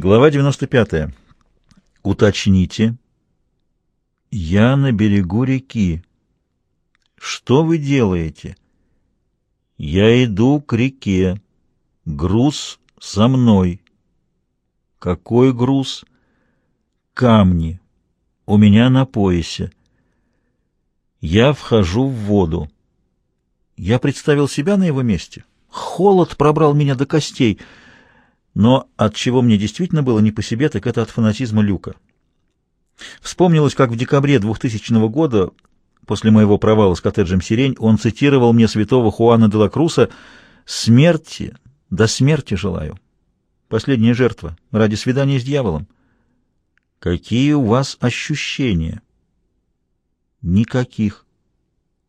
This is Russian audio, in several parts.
Глава 95. Уточните. Я на берегу реки. Что вы делаете? Я иду к реке. Груз со мной. Какой груз? Камни. У меня на поясе. Я вхожу в воду. Я представил себя на его месте. Холод пробрал меня до костей — но от чего мне действительно было не по себе, так это от фанатизма Люка. Вспомнилось, как в декабре 2000 года, после моего провала с коттеджем «Сирень», он цитировал мне святого Хуана де ла Круса «Смерти, до смерти желаю». Последняя жертва, ради свидания с дьяволом. Какие у вас ощущения? Никаких.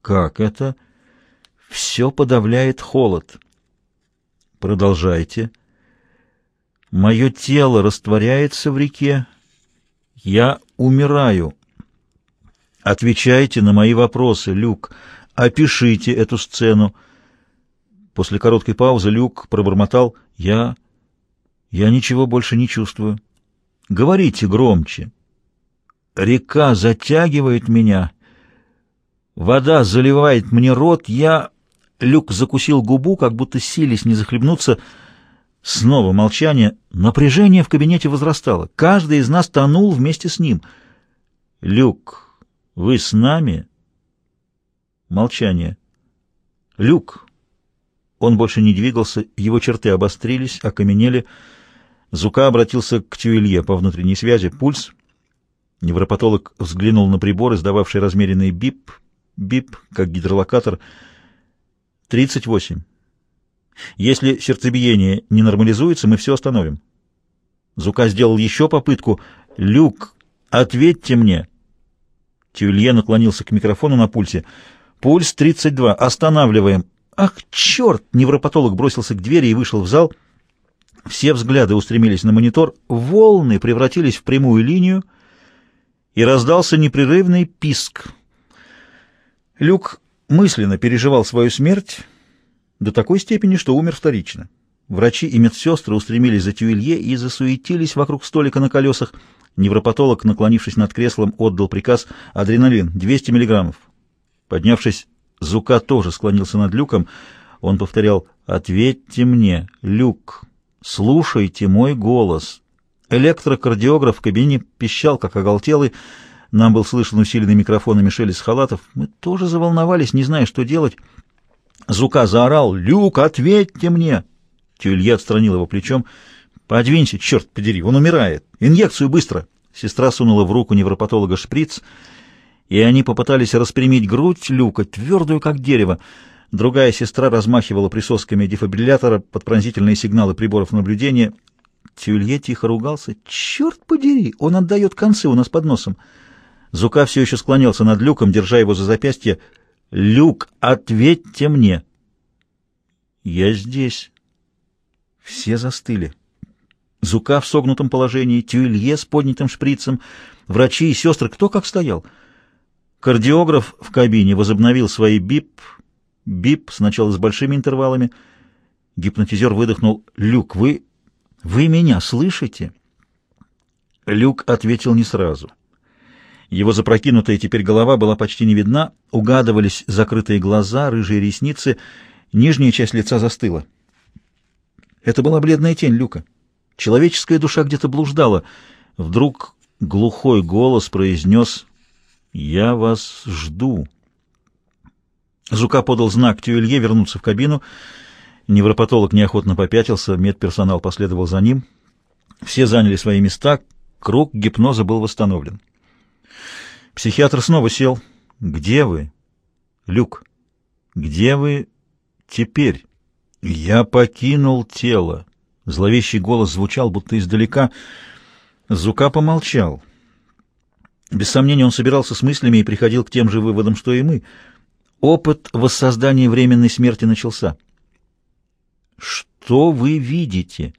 Как это? Все подавляет холод. Продолжайте. Мое тело растворяется в реке. Я умираю. Отвечайте на мои вопросы, Люк. Опишите эту сцену. После короткой паузы Люк пробормотал «Я... я ничего больше не чувствую». «Говорите громче». «Река затягивает меня. Вода заливает мне рот. Я...» Люк закусил губу, как будто сились не захлебнуться, — Снова молчание. Напряжение в кабинете возрастало. Каждый из нас тонул вместе с ним. «Люк, вы с нами?» Молчание. «Люк!» Он больше не двигался, его черты обострились, окаменели. Зука обратился к Тюилье по внутренней связи. Пульс. Невропатолог взглянул на прибор, издававший размеренный бип, бип, как гидролокатор. «Тридцать восемь». Если сердцебиение не нормализуется, мы все остановим. Зука сделал еще попытку. «Люк, ответьте мне!» Тюлье наклонился к микрофону на пульсе. «Пульс 32. Останавливаем!» «Ах, черт!» Невропатолог бросился к двери и вышел в зал. Все взгляды устремились на монитор. Волны превратились в прямую линию, и раздался непрерывный писк. Люк мысленно переживал свою смерть, до такой степени, что умер вторично. Врачи и медсестры устремились за Тюилье и засуетились вокруг столика на колесах. Невропатолог, наклонившись над креслом, отдал приказ «Адреналин, 200 миллиграммов». Поднявшись, Зука тоже склонился над Люком. Он повторял «Ответьте мне, Люк, слушайте мой голос». Электрокардиограф в кабине пищал, как оголтелый. Нам был слышен усиленный микрофонами шелест халатов. Мы тоже заволновались, не зная, что делать. Зука заорал «Люк, ответьте мне!» Тюлье отстранил его плечом. «Подвинься, черт подери, он умирает! Инъекцию быстро!» Сестра сунула в руку невропатолога шприц, и они попытались распрямить грудь Люка, твердую, как дерево. Другая сестра размахивала присосками дефибриллятора под пронзительные сигналы приборов наблюдения. Тюлье тихо ругался. «Черт подери! Он отдает концы у нас под носом!» Зука все еще склонялся над Люком, держа его за запястье. «Люк, ответьте мне!» «Я здесь». Все застыли. Зука в согнутом положении, Тюилье с поднятым шприцем, врачи и сестры, кто как стоял. Кардиограф в кабине возобновил свои бип, бип, сначала с большими интервалами. Гипнотизер выдохнул. «Люк, вы... вы меня слышите?» Люк ответил не сразу. Его запрокинутая теперь голова была почти не видна, угадывались закрытые глаза, рыжие ресницы, нижняя часть лица застыла. Это была бледная тень Люка. Человеческая душа где-то блуждала. Вдруг глухой голос произнес «Я вас жду». Зука подал знак Тюэлье вернуться в кабину. Невропатолог неохотно попятился, медперсонал последовал за ним. Все заняли свои места, круг гипноза был восстановлен. Психиатр снова сел. «Где вы?» «Люк, где вы теперь?» «Я покинул тело». Зловещий голос звучал, будто издалека. Зука помолчал. Без сомнения, он собирался с мыслями и приходил к тем же выводам, что и мы. Опыт воссоздания временной смерти начался. «Что вы видите?»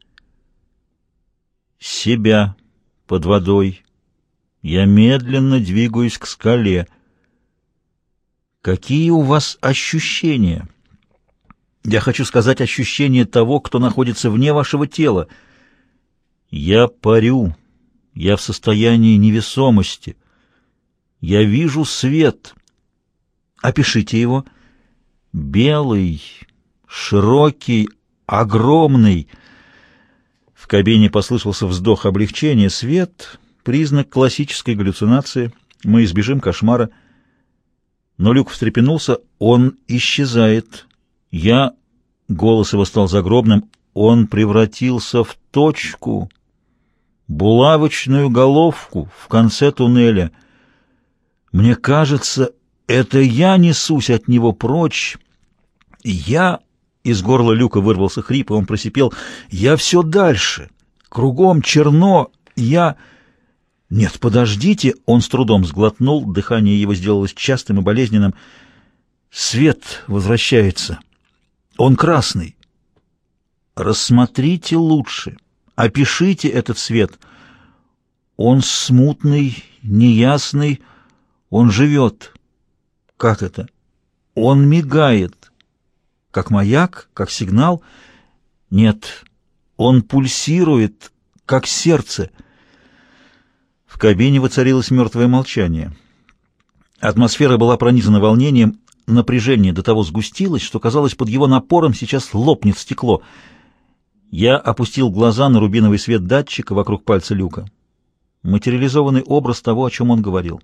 «Себя под водой, я медленно двигаюсь к скале. Какие у вас ощущения? Я хочу сказать ощущения того, кто находится вне вашего тела. Я парю, я в состоянии невесомости. Я вижу свет. Опишите его. Белый, широкий, огромный. В кабине послышался вздох облегчения. Свет — признак классической галлюцинации. Мы избежим кошмара. Но Люк встрепенулся. Он исчезает. Я... Голос его стал загробным. Он превратился в точку, булавочную головку в конце туннеля. Мне кажется, это я несусь от него прочь. Я... Из горла Люка вырвался хрип, и он просипел. «Я все дальше. Кругом черно. Я...» «Нет, подождите!» Он с трудом сглотнул, дыхание его сделалось частым и болезненным. «Свет возвращается. Он красный. Рассмотрите лучше, опишите этот свет. Он смутный, неясный, он живет. Как это? Он мигает. Как маяк, как сигнал? Нет, он пульсирует, как сердце. Кабине воцарилось мертвое молчание. Атмосфера была пронизана волнением, напряжение до того сгустилось, что казалось, под его напором сейчас лопнет стекло — я опустил глаза на рубиновый свет датчика вокруг пальца Люка. Материализованный образ того, о чем он говорил.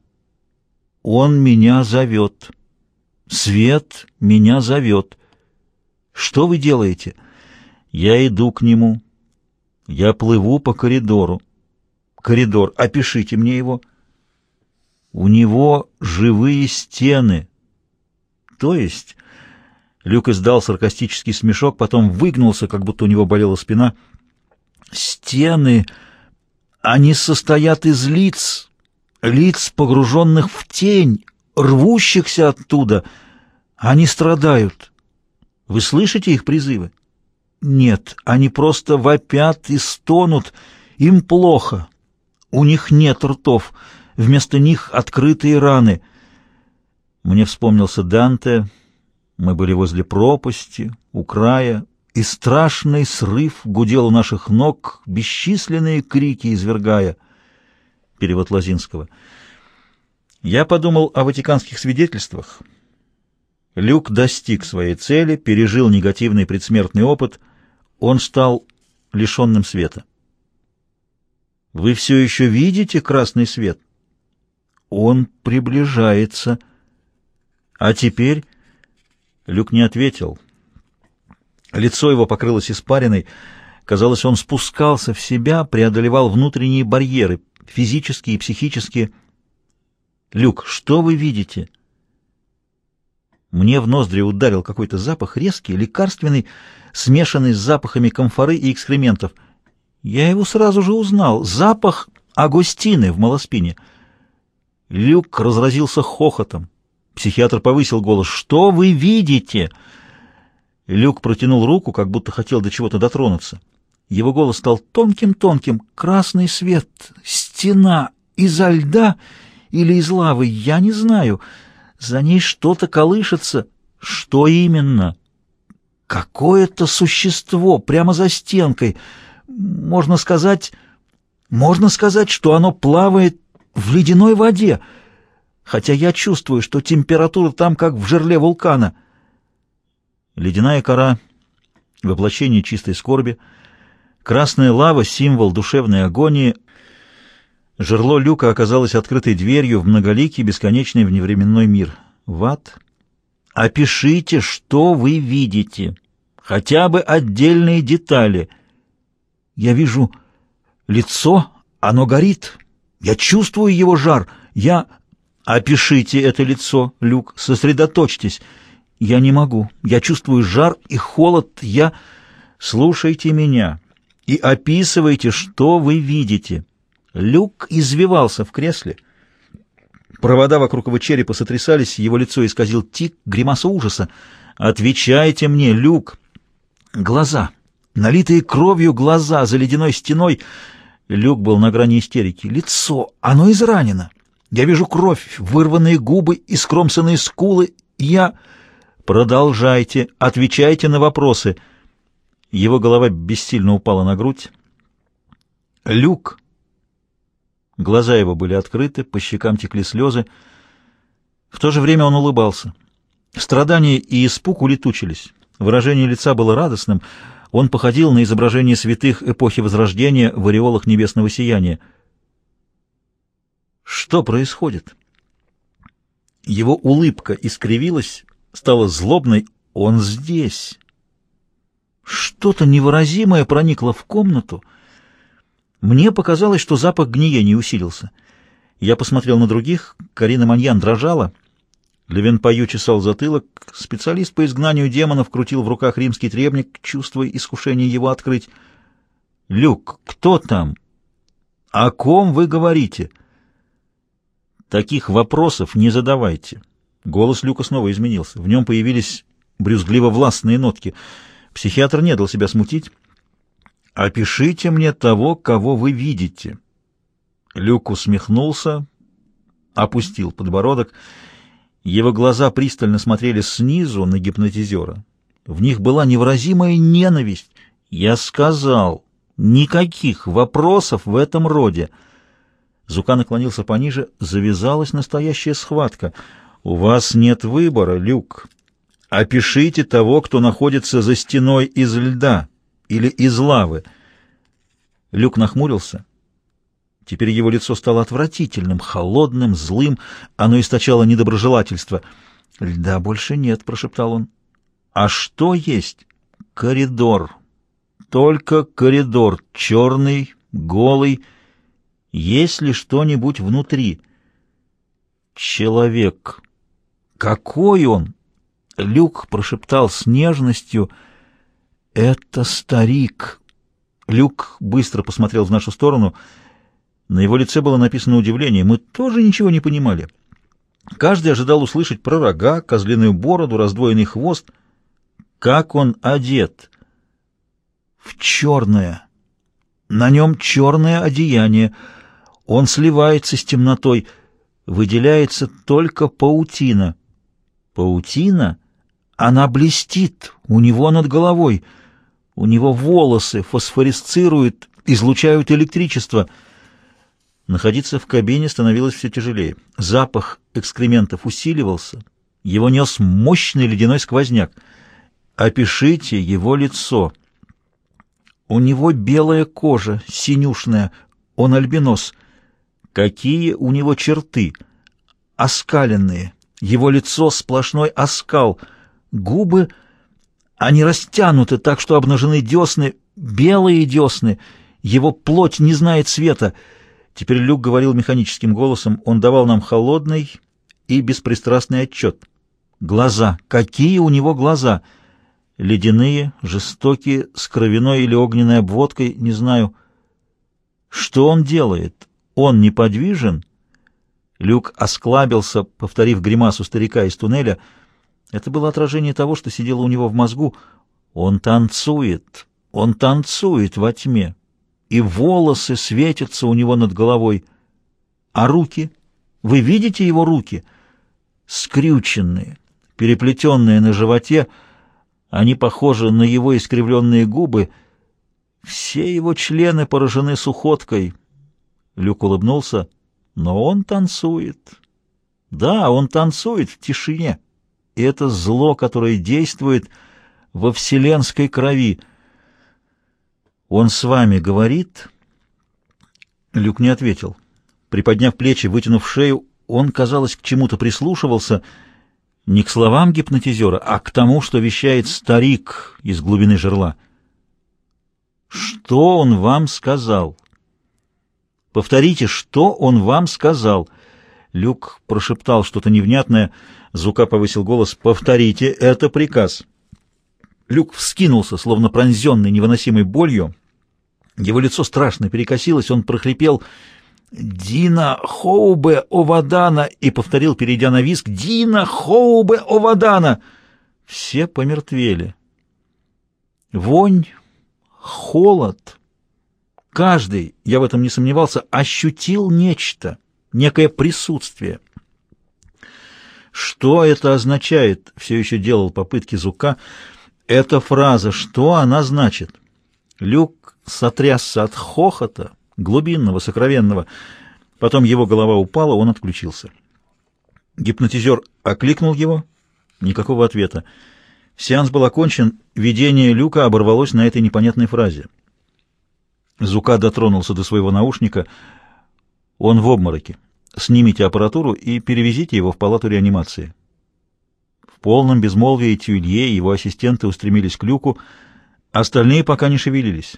«Он меня зовет. Свет меня зовет. Что вы делаете?» «Я иду к нему. Я плыву по коридору. Коридор, опишите мне его». «У него живые стены». «То есть...» Люк издал саркастический смешок, потом выгнулся, как будто у него болела спина. «Стены, они состоят из лиц, лиц, погруженных в тень, рвущихся оттуда. Они страдают. Вы слышите их призывы? Нет, они просто вопят и стонут. Им плохо. У них нет ртов. Вместо них открытые раны. Мне вспомнился Данте мы были возле пропасти, у края, и страшный срыв гудел у наших ног, бесчисленные крики извергая. Перевод Лазинского. Я подумал о ватиканских свидетельствах. Люк достиг своей цели, пережил негативный предсмертный опыт. Он стал лишенным света. Вы все еще видите красный свет? Он приближается. А теперь... Люк не ответил. Лицо его покрылось испариной. Казалось, он спускался в себя, преодолевал внутренние барьеры, физические и психические. «Люк, что вы видите?» Мне в ноздри ударил какой-то запах резкий, лекарственный, смешанный с запахами комфоры и экскрементов. Я его сразу же узнал. Запах Агустины в Малоспине. Люк разразился хохотом. Психиатр повысил голос. «Что вы видите?» Люк протянул руку, как будто хотел до чего-то дотронуться. Его голос стал тонким-тонким. «Красный свет, стена изо льда или из лавы, я не знаю. За ней что-то колышется. Что именно?» «Какое-то существо прямо за стенкой. Можно сказать... Можно сказать, что оно плавает в ледяной воде» хотя я чувствую, что температура там как в жерле вулкана. Ледяная кора — воплощение чистой скорби, красная лава — символ душевной агонии. Жерло люка оказалось открытой дверью в многоликий бесконечный вневременной мир. Ват, опишите, что вы видите, хотя бы отдельные детали. Я вижу лицо, оно горит, я чувствую его жар, я... «Опишите это лицо, Люк, сосредоточьтесь. Я не могу. Я чувствую жар и холод. Я... Слушайте меня и описывайте, что вы видите». Люк извивался в кресле. Провода вокруг его черепа сотрясались, его лицо исказил тик, гримаса ужаса. «Отвечайте мне, Люк!» Глаза, налитые кровью глаза за ледяной стеной. Люк был на грани истерики. Лицо, оно изранено. Я вижу кровь, вырванные губы и скромсанные скулы. Я... Продолжайте, отвечайте на вопросы. Его голова бессильно упала на грудь. Люк. Глаза его были открыты, по щекам текли слезы. В то же время он улыбался. Страдания и испуг улетучились. Выражение лица было радостным. Он походил на изображение святых эпохи Возрождения в ореолах небесного сияния. Что происходит? Его улыбка искривилась, стала злобной. Он здесь. Что-то невыразимое проникло в комнату. Мне показалось, что запах гниения усилился. Я посмотрел на других. Карина Маньян дрожала. Левенпаю чесал затылок. Специалист по изгнанию демонов крутил в руках римский требник, чувствуя искушение его открыть. «Люк, кто там? О ком вы говорите?» «Таких вопросов не задавайте». Голос Люка снова изменился. В нем появились брюзгливо-властные нотки. Психиатр не дал себя смутить. «Опишите мне того, кого вы видите». Люк усмехнулся, опустил подбородок. Его глаза пристально смотрели снизу на гипнотизера. В них была невыразимая ненависть. «Я сказал, никаких вопросов в этом роде». Зука наклонился пониже. Завязалась настоящая схватка. «У вас нет выбора, Люк. Опишите того, кто находится за стеной из льда или из лавы». Люк нахмурился. Теперь его лицо стало отвратительным, холодным, злым. Оно источало недоброжелательство. «Льда больше нет», — прошептал он. «А что есть?» «Коридор. Только коридор. Черный, голый». Есть ли что-нибудь внутри? Человек. Какой он? Люк прошептал с нежностью. Это старик. Люк быстро посмотрел в нашу сторону. На его лице было написано удивление. Мы тоже ничего не понимали. Каждый ожидал услышать про рога, козлиную бороду, раздвоенный хвост. Как он одет? В черное. На нем черное одеяние — он сливается с темнотой, выделяется только паутина. Паутина? Она блестит у него над головой. У него волосы фосфорисцируют, излучают электричество. Находиться в кабине становилось все тяжелее. Запах экскрементов усиливался. Его нес мощный ледяной сквозняк. Опишите его лицо. У него белая кожа, синюшная. Он альбинос — Какие у него черты! Оскаленные, его лицо сплошной оскал, губы, они растянуты так, что обнажены десны, белые десны, его плоть не знает цвета. Теперь Люк говорил механическим голосом, он давал нам холодный и беспристрастный отчет. Глаза, какие у него глаза! Ледяные, жестокие, с кровяной или огненной обводкой, не знаю. Что он делает? Он неподвижен. Люк осклабился, повторив гримасу старика из туннеля. Это было отражение того, что сидело у него в мозгу. Он танцует, он танцует во тьме, и волосы светятся у него над головой. А руки? Вы видите его руки? Скрюченные, переплетенные на животе, они похожи на его искривленные губы. Все его члены поражены сухоткой — Люк улыбнулся. Но он танцует. Да, он танцует в тишине. И это зло, которое действует во вселенской крови. Он с вами говорит? Люк не ответил. Приподняв плечи, вытянув шею, он, казалось, к чему-то прислушивался, не к словам гипнотизера, а к тому, что вещает старик из глубины жерла. «Что он вам сказал?» Повторите, что он вам сказал?» Люк прошептал что-то невнятное. Зука повысил голос. «Повторите, это приказ». Люк вскинулся, словно пронзенный невыносимой болью. Его лицо страшно перекосилось, он прохрипел «Дина Хоубе Овадана» и повторил, перейдя на виск «Дина Хоубе Овадана». Все помертвели. Вонь, холод, Каждый, я в этом не сомневался, ощутил нечто, некое присутствие. Что это означает? Все еще делал попытки Зука. Эта фраза, что она значит? Люк сотрясся от хохота, глубинного, сокровенного. Потом его голова упала, он отключился. Гипнотизер окликнул его. Никакого ответа. Сеанс был окончен, видение Люка оборвалось на этой непонятной фразе. Зука дотронулся до своего наушника. Он в обмороке. Снимите аппаратуру и перевезите его в палату реанимации. Полном безмолвии Тюлье и его ассистенты устремились к люку, остальные пока не шевелились.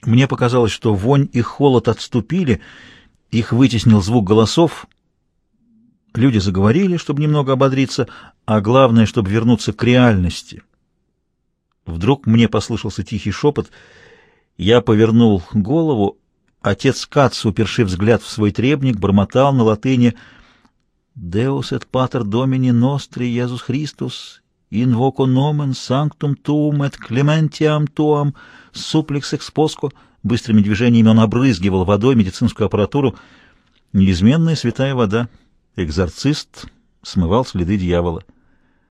Мне показалось, что вонь и холод отступили, их вытеснил звук голосов. Люди заговорили, чтобы немного ободриться, а главное, чтобы вернуться к реальности. Вдруг мне послышался тихий шепот. Я повернул голову. Отец Кац, упершив взгляд в свой требник, бормотал на латыни «Deus et pater domini nostri Иисус Христос, invoco nomen sanctum tuum et clementiam tuam supplex exposco». Быстрыми движениями он обрызгивал водой медицинскую аппаратуру. Неизменная святая вода. Экзорцист смывал следы дьявола.